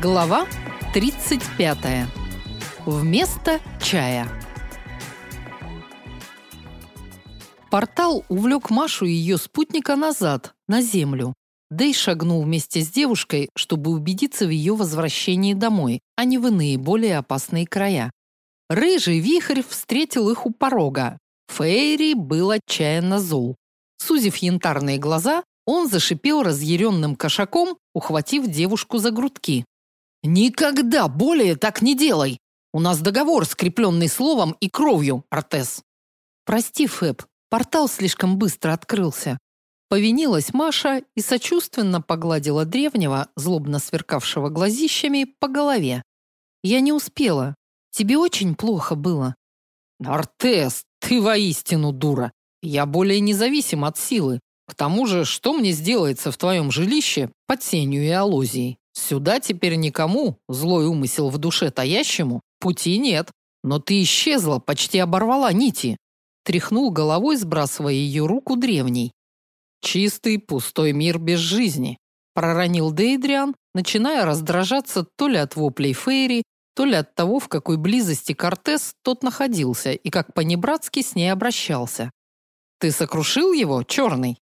Глава 35. Вместо чая. Портал увлек Машу и ее спутника назад, на землю. Дэй шагнул вместе с девушкой, чтобы убедиться в ее возвращении домой, а не в иные, более опасные края. Рыжий вихрь встретил их у порога. Фейри был отчаянно зол. Сузив янтарные глаза, он зашипел разъяренным кошаком, ухватив девушку за грудки. Никогда более так не делай. У нас договор, скрепленный словом и кровью, Артес. Прости, Фэб, портал слишком быстро открылся. Повинилась Маша и сочувственно погладила древнего, злобно сверкавшего глазищами, по голове. Я не успела. Тебе очень плохо было. Артес, ты воистину дура. Я более независим от силы. К тому же, что мне сделается в твоем жилище под сенью и алозией? Сюда теперь никому, злой умысел в душе таящему, пути нет. Но ты исчезла, почти оборвала нити. Тряхнул головой, сбрасывая ее руку древней. Чистый, пустой мир без жизни. Проронил Дейдриан, начиная раздражаться то ли от воплей Фейри, то ли от того, в какой близости Кортес тот находился и как по-небратски с ней обращался. «Ты сокрушил его, черный?»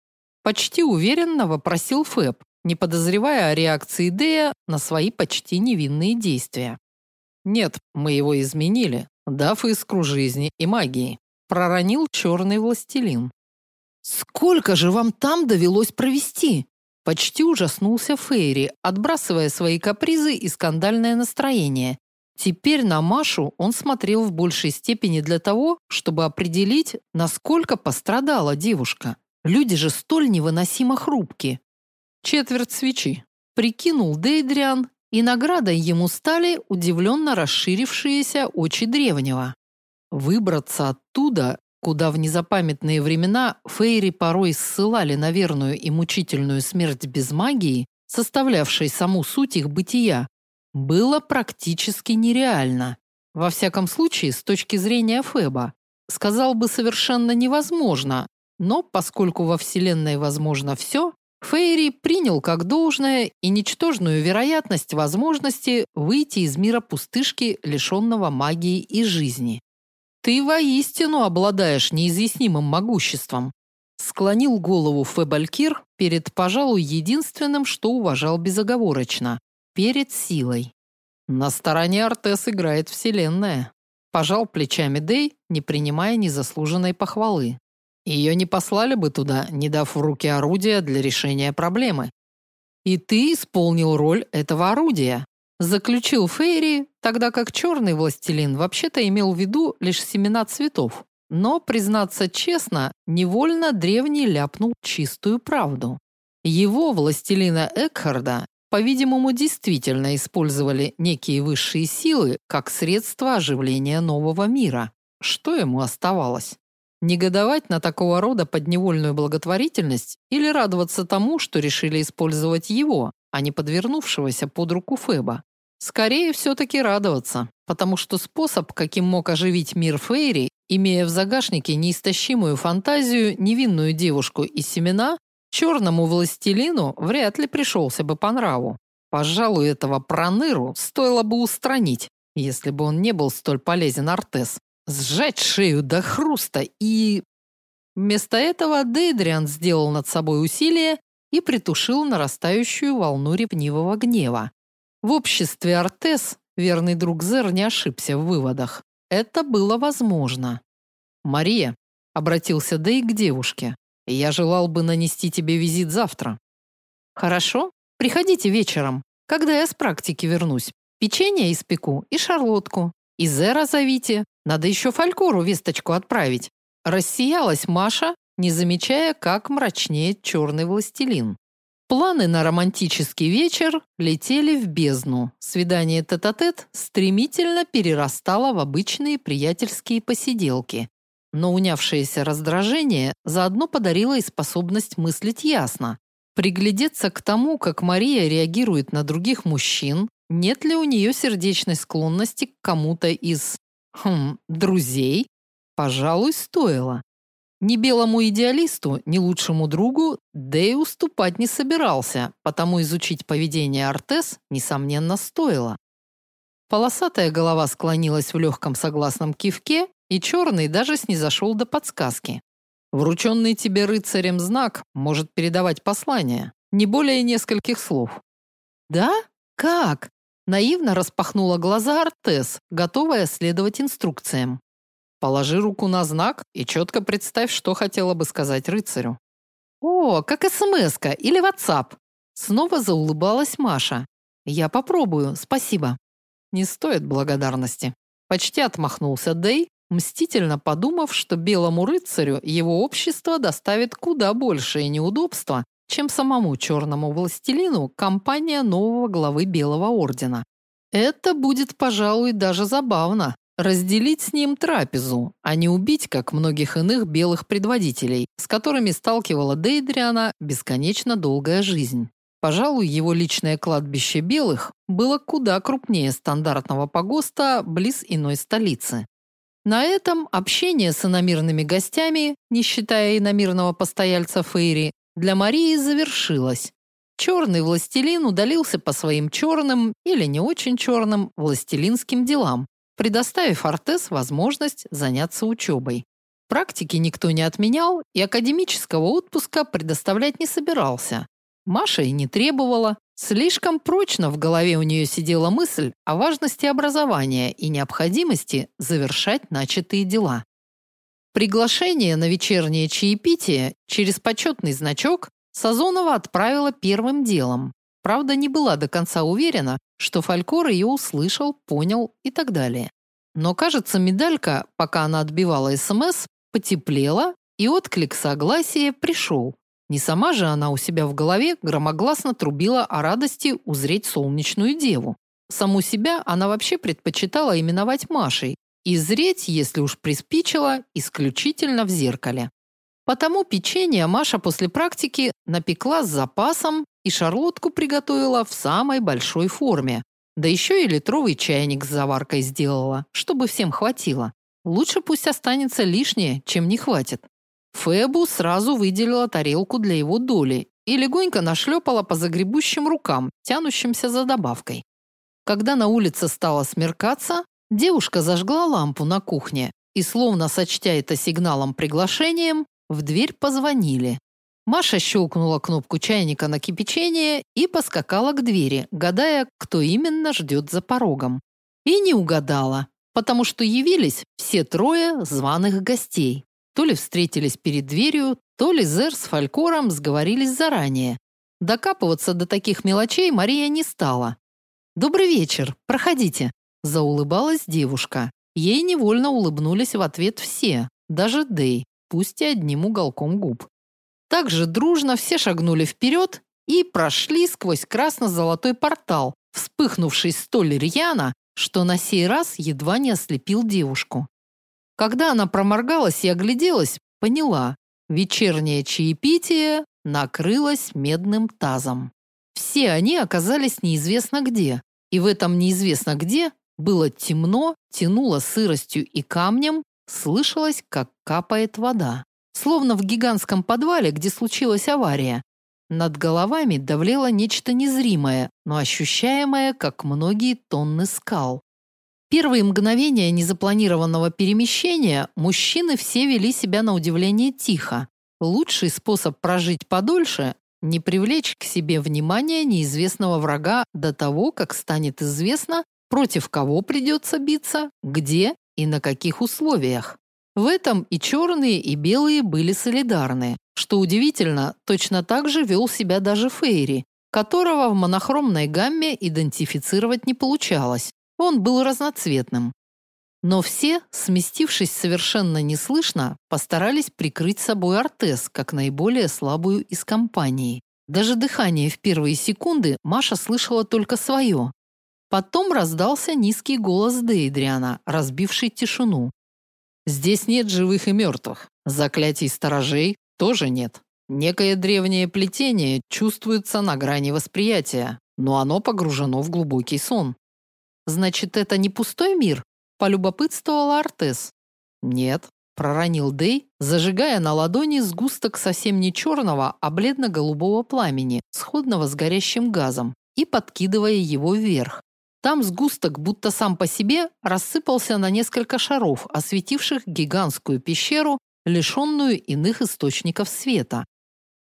Почти уверенно вопросил Фэб, не подозревая о реакции Дея на свои почти невинные действия. Нет, мы его изменили, дав искру жизни и магии, проронил черный властелин. Сколько же вам там довелось провести? Почти ужаснулся Фейри, отбрасывая свои капризы и скандальное настроение. Теперь на Машу он смотрел в большей степени для того, чтобы определить, насколько пострадала девушка. Люди же столь невыносимо хрупки. Четверть свечи. Прикинул Дейдриан, и наградой ему стали удивленно расширившиеся очи древнего. Выбраться оттуда, куда в незапамятные времена фейри порой ссылали на верную и мучительную смерть без магии, составлявшей саму суть их бытия, было практически нереально. Во всяком случае, с точки зрения Феба. Сказал бы совершенно невозможно, но поскольку во Вселенной возможно все, Фейри принял как должное и ничтожную вероятность возможности выйти из мира пустышки, лишенного магии и жизни. Ты воистину обладаешь неизъяснимым могуществом, склонил голову Фебалькир перед, пожалуй, единственным, что уважал безоговорочно перед силой. На стороне Артес играет вселенная. Пожал плечами Дей, не принимая незаслуженной похвалы. Ее не послали бы туда, не дав в руки орудия для решения проблемы. И ты исполнил роль этого орудия, заключил Фейри, тогда как черный властелин вообще-то имел в виду лишь семена цветов. Но, признаться честно, невольно древний ляпнул чистую правду. Его властелина Экхарда, по-видимому, действительно использовали некие высшие силы как средство оживления нового мира. Что ему оставалось? Негодовать на такого рода подневольную благотворительность или радоваться тому, что решили использовать его, а не подвернувшегося под руку Феба? Скорее все-таки радоваться, потому что способ, каким мог оживить мир Фейри, имея в загашнике неистощимую фантазию, невинную девушку и семена, черному властелину вряд ли пришелся бы по нраву. Пожалуй, этого проныру стоило бы устранить, если бы он не был столь полезен Артес сжать шею до хруста и... Вместо этого Дейдриан сделал над собой усилие и притушил нарастающую волну ревнивого гнева. В обществе Артес верный друг Зер не ошибся в выводах. Это было возможно. «Мария», — обратился Дей к девушке, — «я желал бы нанести тебе визит завтра». «Хорошо, приходите вечером, когда я с практики вернусь. Печенье испеку и шарлотку. И Зера зовите, надо еще Фалькору весточку отправить. Рассиялась Маша, не замечая, как мрачнеет черный властелин. Планы на романтический вечер летели в бездну. Свидание тет-а-тет -тет стремительно перерастало в обычные приятельские посиделки. Но унявшееся раздражение заодно подарило и способность мыслить ясно. Приглядеться к тому, как Мария реагирует на других мужчин, нет ли у нее сердечной склонности к кому-то из Хм, друзей? Пожалуй, стоило. Ни белому идеалисту, ни лучшему другу Дэй уступать не собирался, потому изучить поведение Артес несомненно стоило. Полосатая голова склонилась в легком согласном кивке, и черный даже снизошел до подсказки. Врученный тебе рыцарем знак может передавать послание, не более нескольких слов. Да? Как? Наивно распахнула глаза Артес, готовая следовать инструкциям. Положи руку на знак и четко представь, что хотела бы сказать рыцарю. О, как СМС-ка или WhatsApp. Снова заулыбалась Маша. Я попробую, спасибо. Не стоит благодарности. Почти отмахнулся Дэй, мстительно подумав, что белому рыцарю его общество доставит куда большее неудобства, чем самому черному властелину компания нового главы Белого ордена. Это будет, пожалуй, даже забавно, разделить с ним трапезу, а не убить, как многих иных белых предводителей, с которыми сталкивала Дейдриана бесконечно долгая жизнь. Пожалуй, его личное кладбище белых было куда крупнее стандартного погоста близ иной столицы. На этом общение с иномирными гостями, не считая иномирного постояльца Фейри, для Марии завершилось. Черный властелин удалился по своим черным или не очень черным властелинским делам, предоставив Артес возможность заняться учебой. Практики никто не отменял и академического отпуска предоставлять не собирался. Маша и не требовала. Слишком прочно в голове у нее сидела мысль о важности образования и необходимости завершать начатые дела. Приглашение на вечернее чаепитие через почетный значок Сазонова отправила первым делом. Правда, не была до конца уверена, что Фалькор ее услышал, понял и так далее. Но, кажется, медалька, пока она отбивала СМС, потеплела, и отклик согласия пришел. Не сама же она у себя в голове громогласно трубила о радости узреть солнечную деву. Саму себя она вообще предпочитала именовать Машей и зреть, если уж приспичило, исключительно в зеркале. Потому печенье Маша после практики напекла с запасом и шарлотку приготовила в самой большой форме. Да еще и литровый чайник с заваркой сделала, чтобы всем хватило. Лучше пусть останется лишнее, чем не хватит. Фебу сразу выделила тарелку для его доли и легонько нашлепала по загребущим рукам, тянущимся за добавкой. Когда на улице стало смеркаться, девушка зажгла лампу на кухне и, словно сочтя это сигналом приглашением, в дверь позвонили. Маша щелкнула кнопку чайника на кипячение и поскакала к двери, гадая, кто именно ждет за порогом. И не угадала, потому что явились все трое званых гостей. То ли встретились перед дверью, то ли Зер с Фалькором сговорились заранее. Докапываться до таких мелочей Мария не стала. Добрый вечер. Проходите, заулыбалась девушка. Ей невольно улыбнулись в ответ все, даже Дей, пусть и одним уголком губ. Также дружно все шагнули вперед и прошли сквозь красно-золотой портал, вспыхнувший столь рьяно, что на сей раз едва не ослепил девушку. Когда она проморгалась и огляделась, поняла: вечернее чаепитие накрылось медным тазом. Все они оказались неизвестно где, и в этом неизвестно где было темно, тянуло сыростью и камнем, слышалось, как капает вода, словно в гигантском подвале, где случилась авария. Над головами давлело нечто незримое, но ощущаемое, как многие тонны скал. Первые мгновения незапланированного перемещения мужчины все вели себя на удивление тихо. Лучший способ прожить подольше не привлечь к себе внимание неизвестного врага до того, как станет известно, против кого придется биться, где и на каких условиях. В этом и черные, и белые были солидарны. Что удивительно, точно так же вел себя даже Фейри, которого в монохромной гамме идентифицировать не получалось. Он был разноцветным. Но все, сместившись совершенно неслышно, постарались прикрыть собой Артес как наиболее слабую из компании. Даже дыхание в первые секунды Маша слышала только свое. Потом раздался низкий голос Дейдриана, разбивший тишину. Здесь нет живых и мертвых. Заклятий сторожей тоже нет. Некое древнее плетение чувствуется на грани восприятия, но оно погружено в глубокий сон. Значит, это не пустой мир? полюбопытствовала Артес. Нет, проронил Дей, зажигая на ладони сгусток совсем не черного, а бледно-голубого пламени, сходного с горящим газом, и подкидывая его вверх. Там сгусток, будто сам по себе, рассыпался на несколько шаров, осветивших гигантскую пещеру, лишенную иных источников света.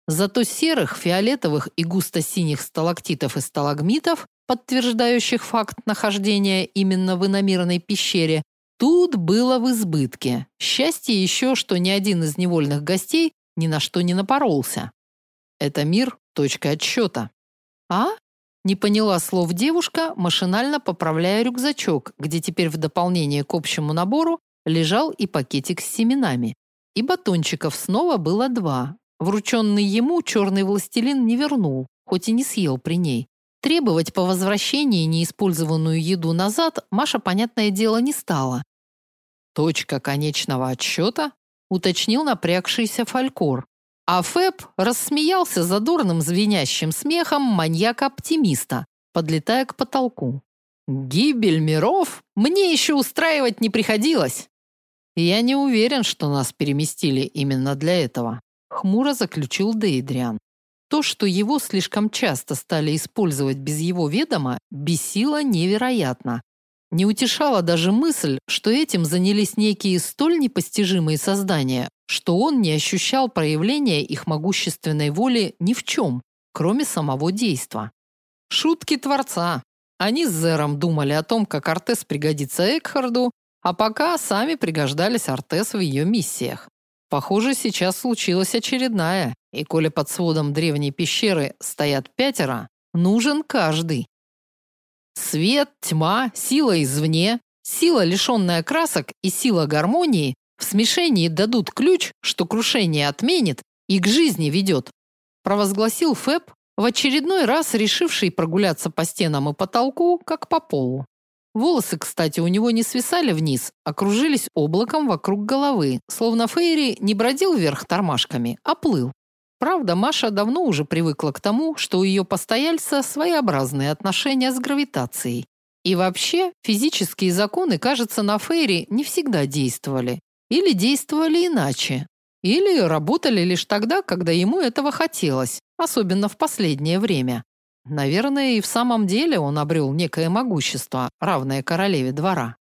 Зато серых, фиолетовых и густо-синих сталактитов и сталагмитов, подтверждающих факт нахождения именно в иномирной пещере, тут было в избытке. Счастье еще, что ни один из невольных гостей ни на что не напоролся. Это мир точка отсчета. А? Не поняла слов девушка, машинально поправляя рюкзачок, где теперь в дополнение к общему набору лежал и пакетик с семенами. И батончиков снова было два. Врученный ему черный властелин не вернул, хоть и не съел при ней. Требовать по возвращении неиспользованную еду назад Маша, понятное дело, не стала. Точка конечного отсчета, уточнил напрягшийся Фалькор. А Фэб рассмеялся задорным звенящим смехом маньяка-оптимиста, подлетая к потолку. Гибель миров мне еще устраивать не приходилось. Я не уверен, что нас переместили именно для этого, хмуро заключил Дейдриан. То, что его слишком часто стали использовать без его ведома, бесило невероятно. Не утешала даже мысль, что этим занялись некие столь непостижимые создания, что он не ощущал проявления их могущественной воли ни в чем, кроме самого действа. Шутки творца. Они с Зером думали о том, как Артес пригодится Экхарду, а пока сами пригождались Артес в ее миссиях. Похоже, сейчас случилась очередная, и коли под сводом древней пещеры стоят пятеро, нужен каждый. Свет, тьма, сила извне, сила, лишенная красок, и сила гармонии в смешении дадут ключ, что крушение отменит и к жизни ведет. Провозгласил Фэб, в очередной раз решивший прогуляться по стенам и потолку, как по полу. Волосы, кстати, у него не свисали вниз, а кружились облаком вокруг головы, словно Фейри не бродил вверх тормашками, а плыл. Правда, Маша давно уже привыкла к тому, что у ее постояльца своеобразные отношения с гравитацией. И вообще, физические законы, кажется, на Фейри не всегда действовали. Или действовали иначе. Или работали лишь тогда, когда ему этого хотелось, особенно в последнее время. Наверное, и в самом деле он обрел некое могущество, равное королеве двора.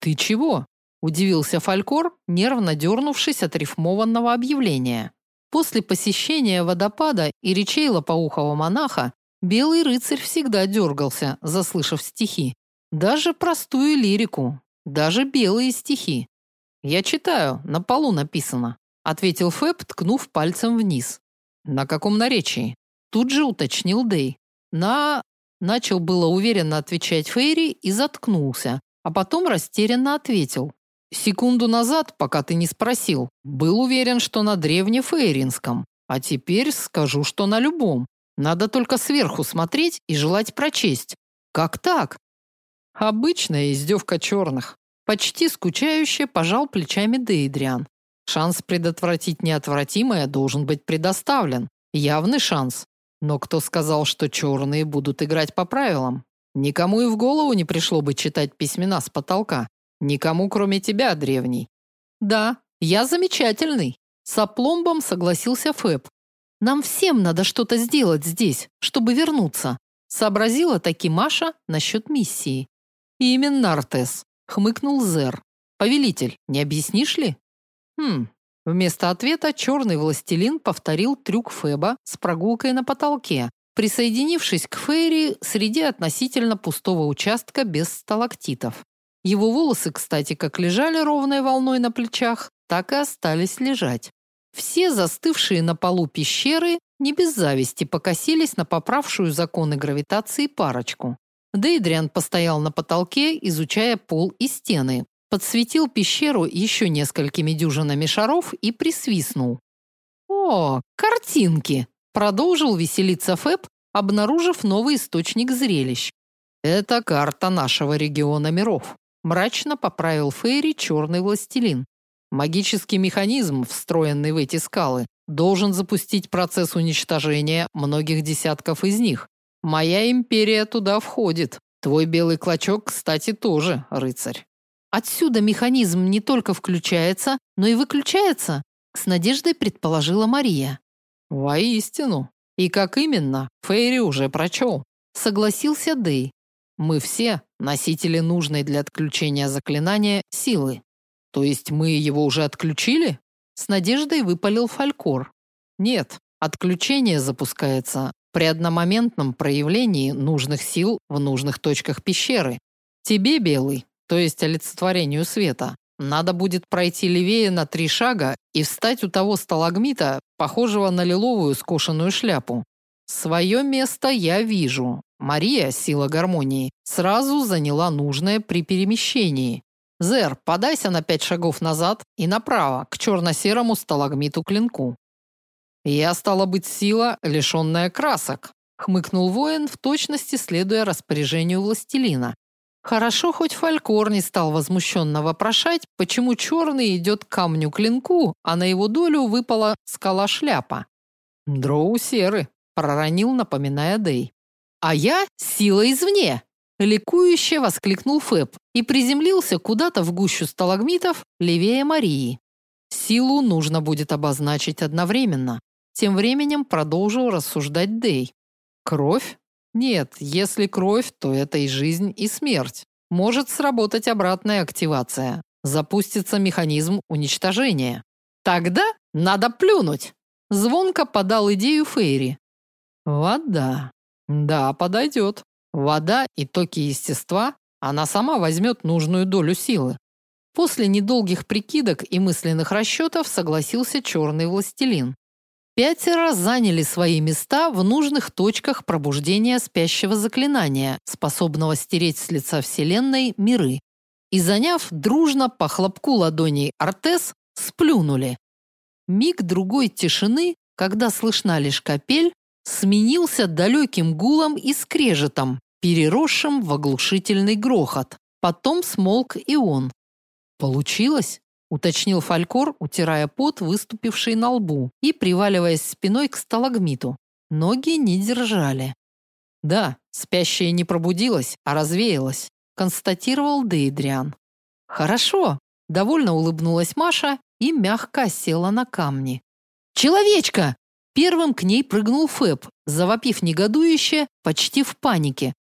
«Ты чего?» – удивился Фалькор, нервно дернувшись от рифмованного объявления. После посещения водопада и речей лопоухого монаха белый рыцарь всегда дергался, заслышав стихи. Даже простую лирику, даже белые стихи. «Я читаю, на полу написано», – ответил Фэб, ткнув пальцем вниз. «На каком наречии?» Тут же уточнил Дей. На... Начал было уверенно отвечать Фейри и заткнулся, а потом растерянно ответил. Секунду назад, пока ты не спросил, был уверен, что на древнефейринском, а теперь скажу, что на любом. Надо только сверху смотреть и желать прочесть. Как так? Обычная издевка черных. Почти скучающе пожал плечами Дейдриан. Шанс предотвратить неотвратимое должен быть предоставлен. Явный шанс. Но кто сказал, что черные будут играть по правилам? Никому и в голову не пришло бы читать письмена с потолка. Никому, кроме тебя, древний. Да, я замечательный. С опломбом согласился Фэб. Нам всем надо что-то сделать здесь, чтобы вернуться. Сообразила таки Маша насчет миссии. Именно, Артес, хмыкнул Зер. Повелитель, не объяснишь ли? Хм, Вместо ответа черный властелин повторил трюк Феба с прогулкой на потолке, присоединившись к Фейри среди относительно пустого участка без сталактитов. Его волосы, кстати, как лежали ровной волной на плечах, так и остались лежать. Все застывшие на полу пещеры не без зависти покосились на поправшую законы гравитации парочку. Дейдриан постоял на потолке, изучая пол и стены, подсветил пещеру еще несколькими дюжинами шаров и присвистнул. «О, картинки!» – продолжил веселиться Фэб, обнаружив новый источник зрелищ. «Это карта нашего региона миров», – мрачно поправил Фейри черный властелин. «Магический механизм, встроенный в эти скалы, должен запустить процесс уничтожения многих десятков из них. Моя империя туда входит. Твой белый клочок, кстати, тоже, рыцарь». Отсюда механизм не только включается, но и выключается, с надеждой предположила Мария. Воистину. И как именно, Фейри уже прочел. Согласился Дэй. Мы все носители нужной для отключения заклинания силы. То есть мы его уже отключили? С надеждой выпалил Фалькор. Нет, отключение запускается при одномоментном проявлении нужных сил в нужных точках пещеры. Тебе, белый, то есть олицетворению света, надо будет пройти левее на три шага и встать у того сталагмита, похожего на лиловую скошенную шляпу. Свое место я вижу. Мария, сила гармонии, сразу заняла нужное при перемещении. Зер, подайся на пять шагов назад и направо, к черно-серому сталагмиту-клинку. Я стала быть сила, лишенная красок, хмыкнул воин в точности следуя распоряжению властелина. Хорошо, хоть Фалькор не стал возмущенно вопрошать, почему черный идет к камню-клинку, а на его долю выпала скала-шляпа. «Дроу серы», – проронил, напоминая Дей. «А я – сила извне!» – ликующе воскликнул Фэб и приземлился куда-то в гущу сталагмитов левее Марии. Силу нужно будет обозначить одновременно. Тем временем продолжил рассуждать Дей. Кровь нет, если кровь, то это и жизнь, и смерть. Может сработать обратная активация. Запустится механизм уничтожения. Тогда надо плюнуть. Звонко подал идею Фейри. Вода. Да, подойдет. Вода и токи естества, она сама возьмет нужную долю силы. После недолгих прикидок и мысленных расчетов согласился черный властелин. Пятеро заняли свои места в нужных точках пробуждения спящего заклинания, способного стереть с лица Вселенной миры. И заняв дружно по хлопку ладоней Артес, сплюнули. Миг другой тишины, когда слышна лишь капель, сменился далеким гулом и скрежетом, переросшим в оглушительный грохот. Потом смолк и он. Получилось? уточнил Фалькор, утирая пот, выступивший на лбу, и приваливаясь спиной к сталагмиту. Ноги не держали. Да, спящая не пробудилась, а развеялась, констатировал Дейдриан. Хорошо, довольно улыбнулась Маша и мягко села на камни. Человечка! Первым к ней прыгнул Фэб, завопив негодующе, почти в панике.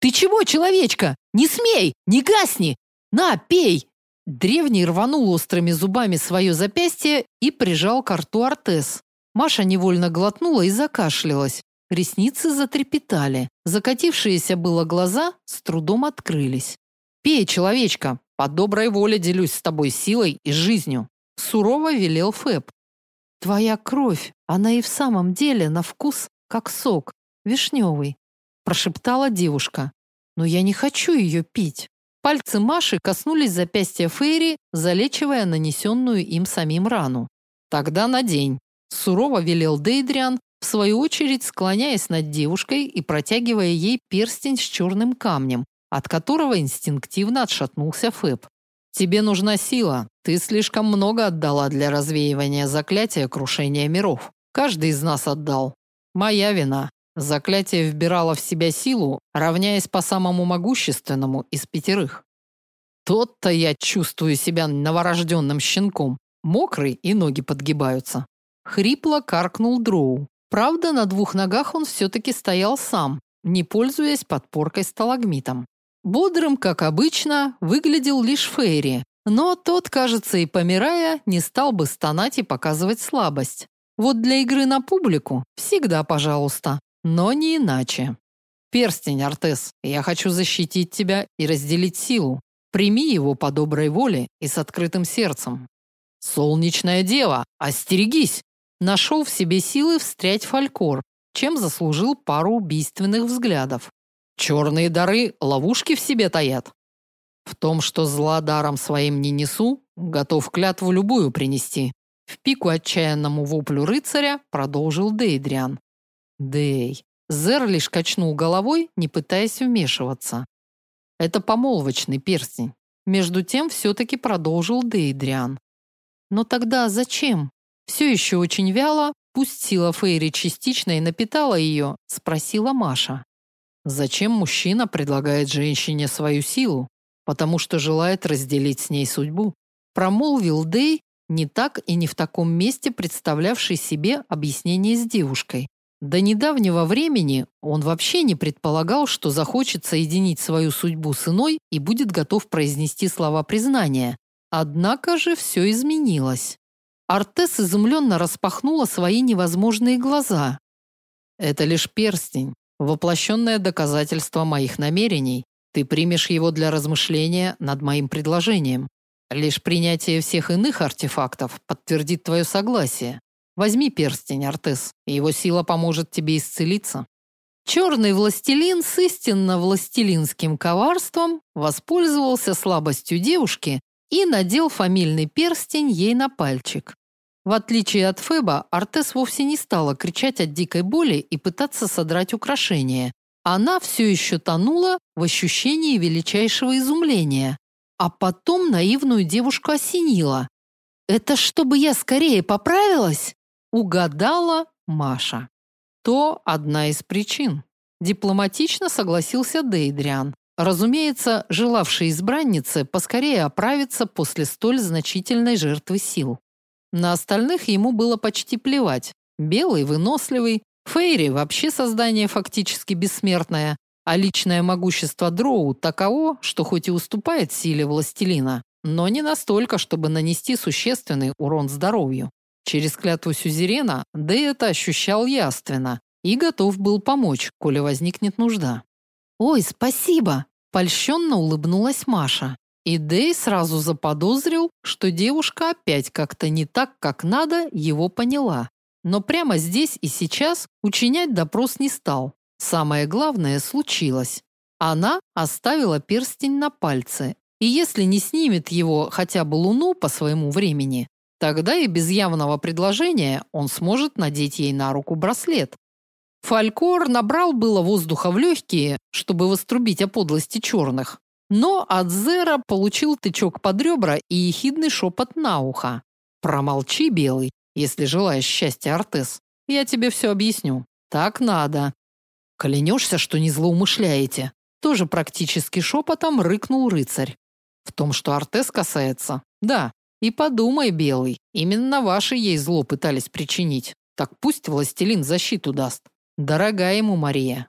Ты чего, человечка? Не смей, не гасни. На, пей, Древний рванул острыми зубами свое запястье и прижал к рту Артес. Маша невольно глотнула и закашлялась. Ресницы затрепетали. Закатившиеся было глаза с трудом открылись. «Пей, человечка, по доброй воле делюсь с тобой силой и жизнью», сурово велел Фэб. «Твоя кровь, она и в самом деле на вкус как сок, вишневый», прошептала девушка. «Но я не хочу ее пить». Пальцы Маши коснулись запястья Фейри, залечивая нанесенную им самим рану. Тогда надень, сурово велел Дейдриан, в свою очередь склоняясь над девушкой и протягивая ей перстень с черным камнем, от которого инстинктивно отшатнулся Фэб. Тебе нужна сила. Ты слишком много отдала для развеивания заклятия крушения миров. Каждый из нас отдал. Моя вина. Заклятие вбирало в себя силу, равняясь по самому могущественному из пятерых. Тот-то я чувствую себя новорожденным щенком. Мокрый и ноги подгибаются. Хрипло каркнул Дроу. Правда, на двух ногах он все-таки стоял сам, не пользуясь подпоркой сталагмитом. Бодрым, как обычно, выглядел лишь Фейри, но тот, кажется, и помирая, не стал бы стонать и показывать слабость. Вот для игры на публику всегда, пожалуйста но не иначе. Перстень, Артес, я хочу защитить тебя и разделить силу. Прими его по доброй воле и с открытым сердцем. Солнечная дева, остерегись. Нашел в себе силы встрять Фалькор, чем заслужил пару убийственных взглядов. Черные дары ловушки в себе таят. В том, что зла даром своим не несу, готов клятву любую принести. В пику отчаянному воплю рыцаря продолжил Дейдриан. Дей. Зер лишь качнул головой, не пытаясь вмешиваться. Это помолвочный перстень. Между тем все-таки продолжил Дейдриан. Но тогда зачем? Все еще очень вяло, пусть сила Фейри частично и напитала ее, спросила Маша. Зачем мужчина предлагает женщине свою силу? потому что желает разделить с ней судьбу. Промолвил Дей, не так и не в таком месте представлявший себе объяснение с девушкой. До недавнего времени он вообще не предполагал, что захочет соединить свою судьбу с иной и будет готов произнести слова признания. Однако же все изменилось. Артес изумленно распахнула свои невозможные глаза. Это лишь перстень, воплощенное доказательство моих намерений. Ты примешь его для размышления над моим предложением. Лишь принятие всех иных артефактов подтвердит твое согласие. Возьми перстень, Артес, и его сила поможет тебе исцелиться. Черный властелин с истинно властелинским коварством воспользовался слабостью девушки и надел фамильный перстень ей на пальчик. В отличие от Феба, Артес вовсе не стала кричать от дикой боли и пытаться содрать украшение. Она все еще тонула в ощущении величайшего изумления. А потом наивную девушку осенило. «Это чтобы я скорее поправилась?» Угадала Маша. То одна из причин. Дипломатично согласился Дейдриан. Разумеется, желавший избраннице поскорее оправиться после столь значительной жертвы сил. На остальных ему было почти плевать. Белый, выносливый, Фейри вообще создание фактически бессмертное, а личное могущество Дроу таково, что хоть и уступает силе властелина, но не настолько, чтобы нанести существенный урон здоровью. Через клятву сюзерена Дэй это ощущал яственно и готов был помочь, коли возникнет нужда. «Ой, спасибо!» – польщенно улыбнулась Маша. И Дэй сразу заподозрил, что девушка опять как-то не так, как надо, его поняла. Но прямо здесь и сейчас учинять допрос не стал. Самое главное случилось. Она оставила перстень на пальце, и если не снимет его хотя бы луну по своему времени, Тогда и без явного предложения он сможет надеть ей на руку браслет. Фалькор набрал было воздуха в легкие, чтобы вострубить о подлости черных, но от Зера получил тычок под ребра и ехидный шепот на ухо. «Промолчи, Белый, если желаешь счастья, Артес. Я тебе все объясню. Так надо». «Клянешься, что не злоумышляете?» Тоже практически шепотом рыкнул рыцарь. В том, что Артес касается, да, и подумай, Белый, именно ваши ей зло пытались причинить. Так пусть властелин защиту даст. Дорогая ему Мария.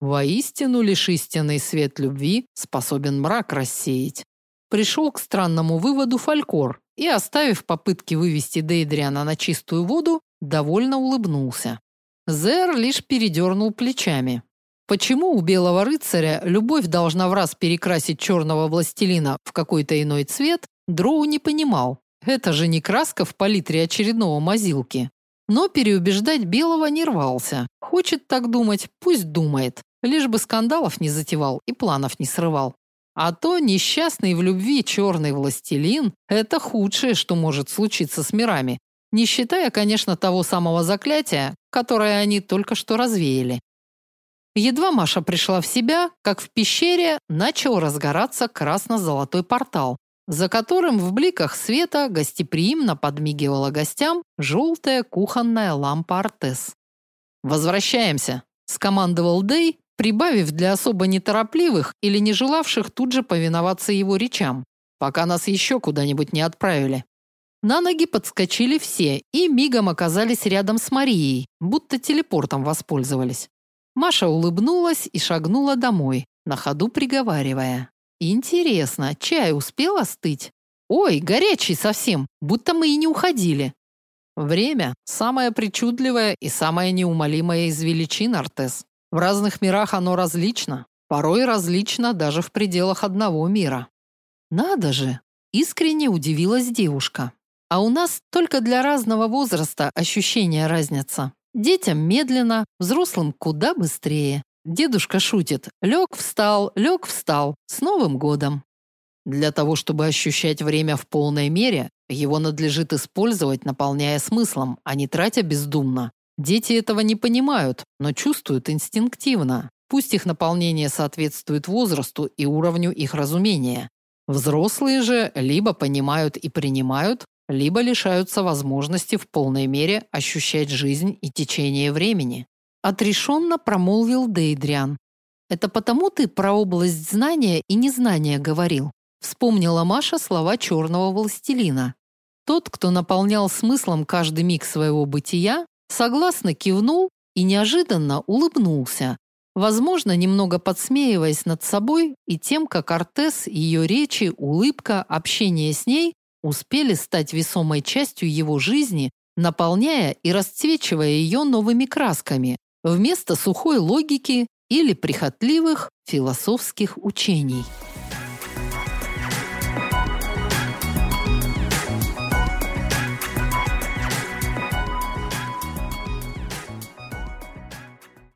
Воистину лишь истинный свет любви способен мрак рассеять. Пришел к странному выводу Фалькор и, оставив попытки вывести Дейдриана на чистую воду, довольно улыбнулся. Зер лишь передернул плечами. Почему у белого рыцаря любовь должна в раз перекрасить черного властелина в какой-то иной цвет, Дроу не понимал. Это же не краска в палитре очередного мазилки. Но переубеждать Белого не рвался. Хочет так думать, пусть думает. Лишь бы скандалов не затевал и планов не срывал. А то несчастный в любви черный властелин – это худшее, что может случиться с мирами. Не считая, конечно, того самого заклятия, которое они только что развеяли. Едва Маша пришла в себя, как в пещере начал разгораться красно-золотой портал, за которым в бликах света гостеприимно подмигивала гостям желтая кухонная лампа Артес. «Возвращаемся», – скомандовал Дэй, прибавив для особо неторопливых или не желавших тут же повиноваться его речам, пока нас еще куда-нибудь не отправили. На ноги подскочили все и мигом оказались рядом с Марией, будто телепортом воспользовались. Маша улыбнулась и шагнула домой, на ходу приговаривая. Интересно, чай успел остыть? Ой, горячий совсем, будто мы и не уходили. Время самое причудливое и самое неумолимое из величин, Артес. В разных мирах оно различно, порой различно даже в пределах одного мира. Надо же, искренне удивилась девушка. А у нас только для разного возраста ощущения разница. Детям медленно, взрослым куда быстрее. Дедушка шутит. Лег, встал, лег, встал. С Новым годом. Для того, чтобы ощущать время в полной мере, его надлежит использовать, наполняя смыслом, а не тратя бездумно. Дети этого не понимают, но чувствуют инстинктивно. Пусть их наполнение соответствует возрасту и уровню их разумения. Взрослые же либо понимают и принимают, либо лишаются возможности в полной мере ощущать жизнь и течение времени отрешенно промолвил Дейдриан. Это потому ты про область знания и незнания говорил. Вспомнила Маша слова черного властелина. Тот, кто наполнял смыслом каждый миг своего бытия, согласно кивнул и неожиданно улыбнулся, возможно, немного подсмеиваясь над собой и тем, как Артес, ее речи, улыбка, общение с ней успели стать весомой частью его жизни, наполняя и расцвечивая ее новыми красками, вместо сухой логики или прихотливых философских учений.